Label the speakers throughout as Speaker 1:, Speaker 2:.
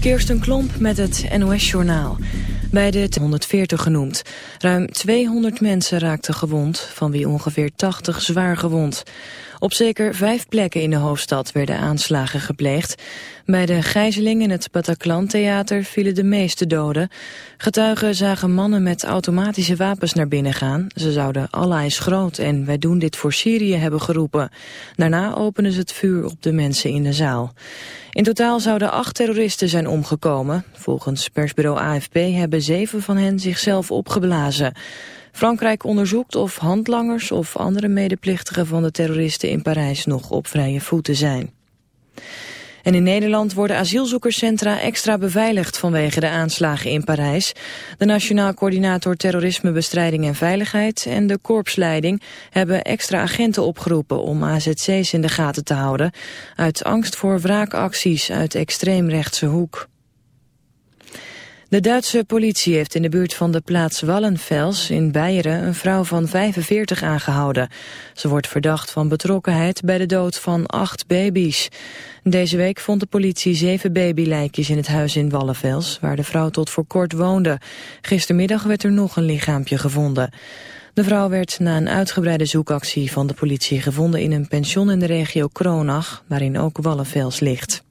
Speaker 1: Kirsten Klomp met het NOS-journaal. Bij de 140 genoemd. Ruim 200 mensen raakten gewond, van wie ongeveer 80 zwaar gewond. Op zeker vijf plekken in de hoofdstad werden aanslagen gepleegd. Bij de gijzeling in het Bataclan-theater vielen de meeste doden. Getuigen zagen mannen met automatische wapens naar binnen gaan. Ze zouden Allah is groot en wij doen dit voor Syrië hebben geroepen. Daarna openen ze het vuur op de mensen in de zaal. In totaal zouden acht terroristen zijn omgekomen. Volgens persbureau AFP hebben zeven van hen zichzelf opgeblazen. Frankrijk onderzoekt of handlangers of andere medeplichtigen van de terroristen in Parijs nog op vrije voeten zijn. En in Nederland worden asielzoekerscentra extra beveiligd vanwege de aanslagen in Parijs. De Nationaal Coördinator Terrorismebestrijding en Veiligheid en de korpsleiding hebben extra agenten opgeroepen om AZC's in de gaten te houden. Uit angst voor wraakacties uit extreemrechtse hoek. De Duitse politie heeft in de buurt van de plaats Wallenfels in Beieren een vrouw van 45 aangehouden. Ze wordt verdacht van betrokkenheid bij de dood van acht baby's. Deze week vond de politie zeven babylijkjes in het huis in Wallenfels, waar de vrouw tot voor kort woonde. Gistermiddag werd er nog een lichaampje gevonden. De vrouw werd na een uitgebreide zoekactie van de politie gevonden in een pension in de regio Kronach, waarin ook Wallenfels ligt.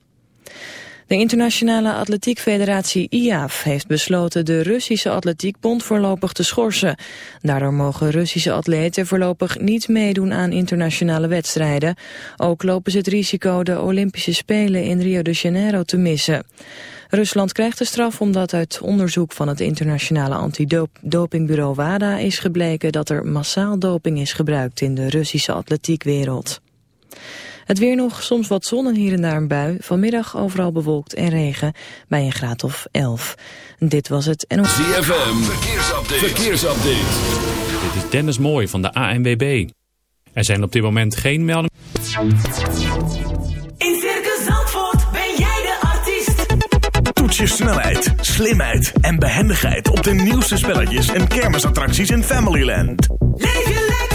Speaker 1: De internationale atletiekfederatie IAF heeft besloten de Russische atletiekbond voorlopig te schorsen. Daardoor mogen Russische atleten voorlopig niet meedoen aan internationale wedstrijden. Ook lopen ze het risico de Olympische Spelen in Rio de Janeiro te missen. Rusland krijgt de straf omdat uit onderzoek van het internationale antidopingbureau WADA is gebleken dat er massaal doping is gebruikt in de Russische atletiekwereld. Het weer nog, soms wat zon en hier en daar een bui. Vanmiddag overal bewolkt en regen bij een graad of 11. Dit was het en...
Speaker 2: ZFM, verkeersupdate. verkeersupdate.
Speaker 3: Dit is Dennis Mooi van de ANWB. Er zijn op dit moment geen meldingen.
Speaker 4: In Circus Zandvoort ben jij de artiest.
Speaker 5: Toets je snelheid, slimheid en behendigheid op de nieuwste spelletjes en kermisattracties in Familyland.
Speaker 4: Leef je lekker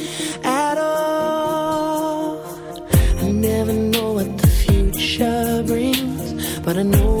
Speaker 6: but I know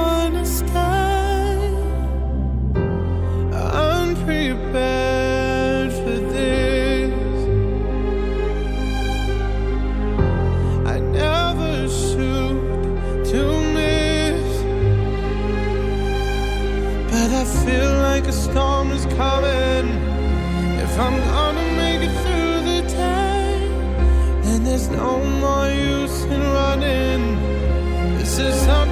Speaker 7: no more use in running. This is how.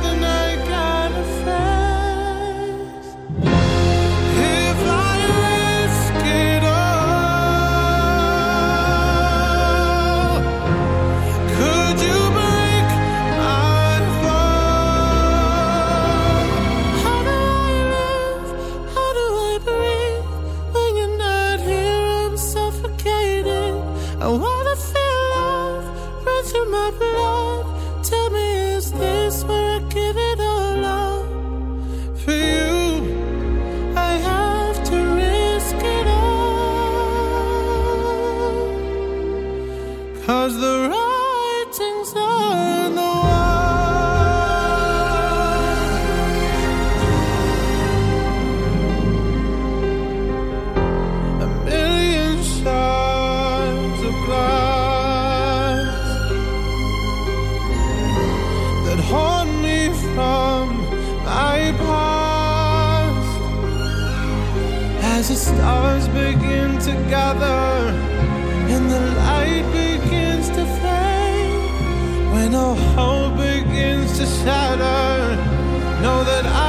Speaker 7: hope begins to shatter, know that I.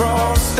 Speaker 8: across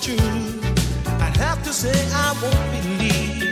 Speaker 9: Truth, I'd have to say I won't believe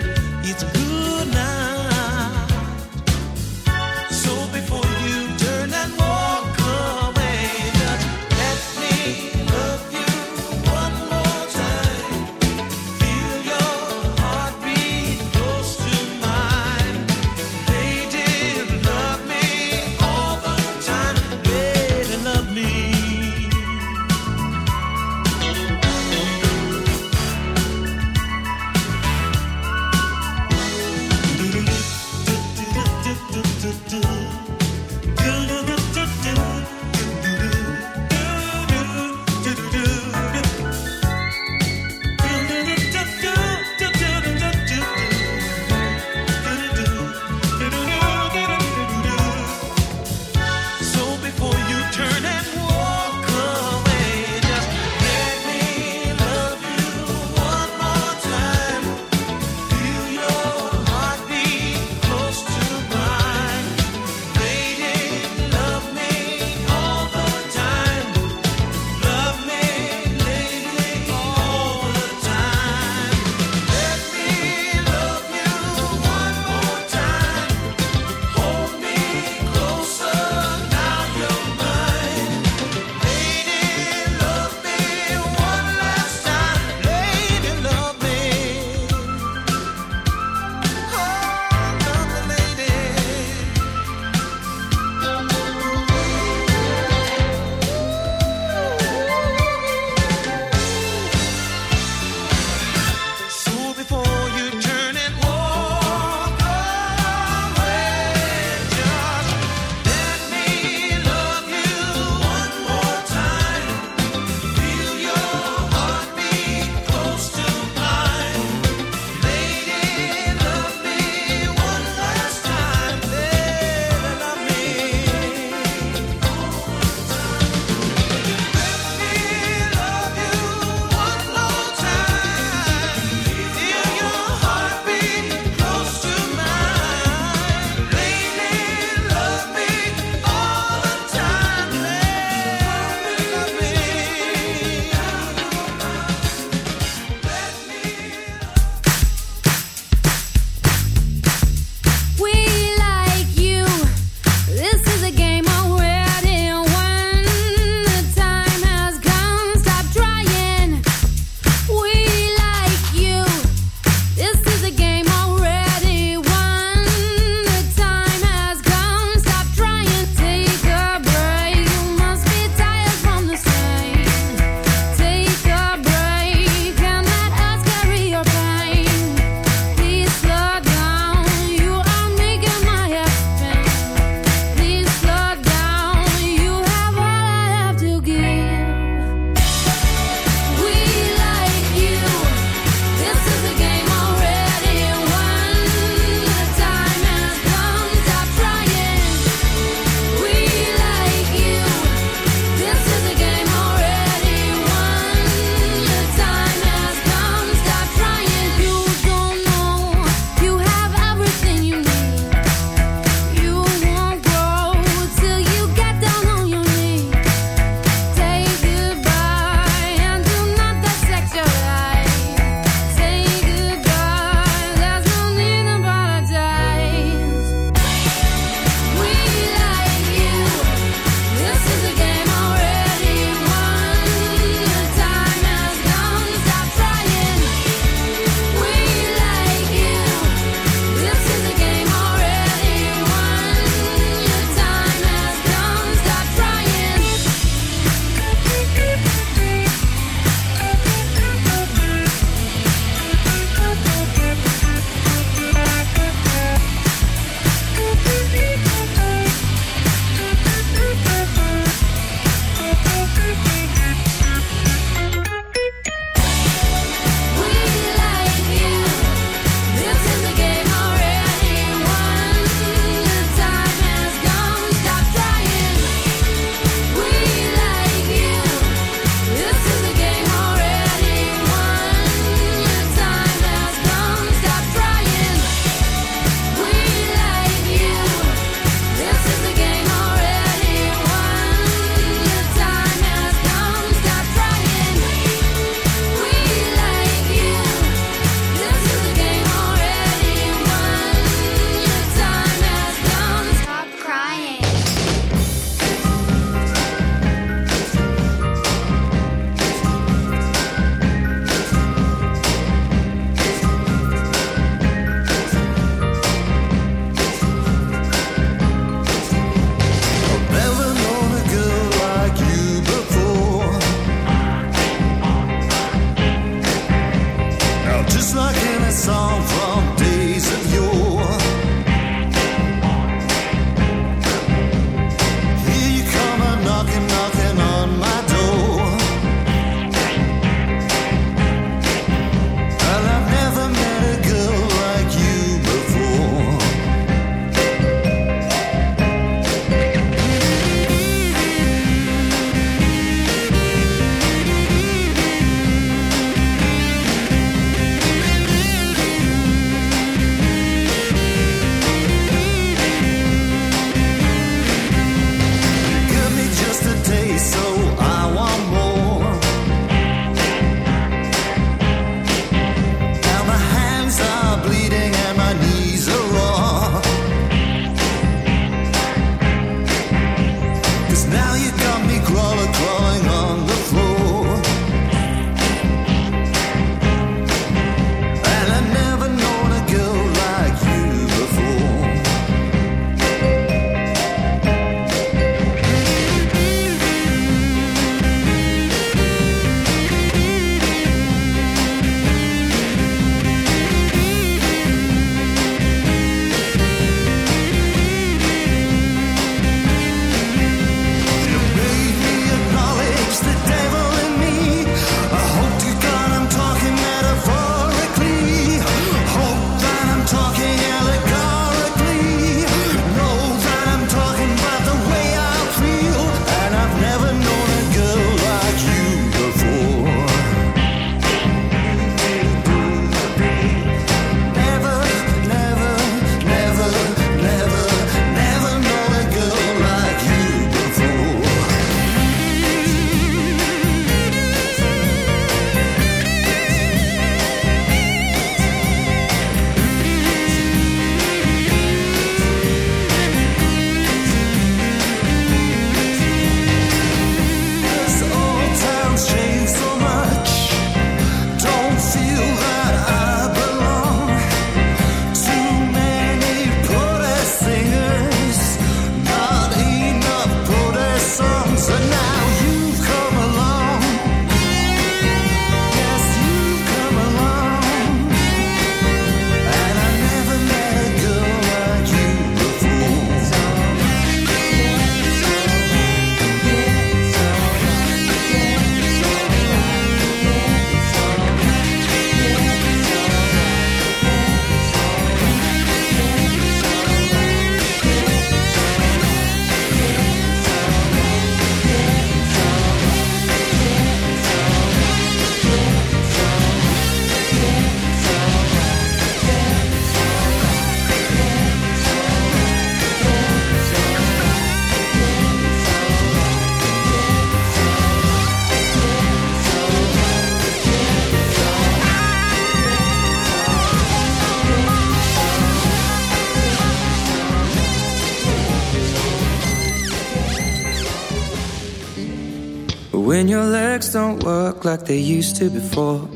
Speaker 10: like
Speaker 11: they used to before.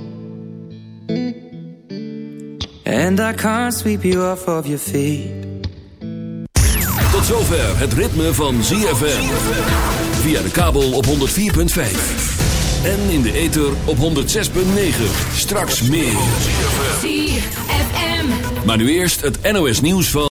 Speaker 11: And I can't sweep you off of your feet.
Speaker 2: Tot zover het ritme van ZFM Via de kabel op 104.5 en in de ether op 106.9. Straks meer. Maar nu eerst het NOS nieuws van...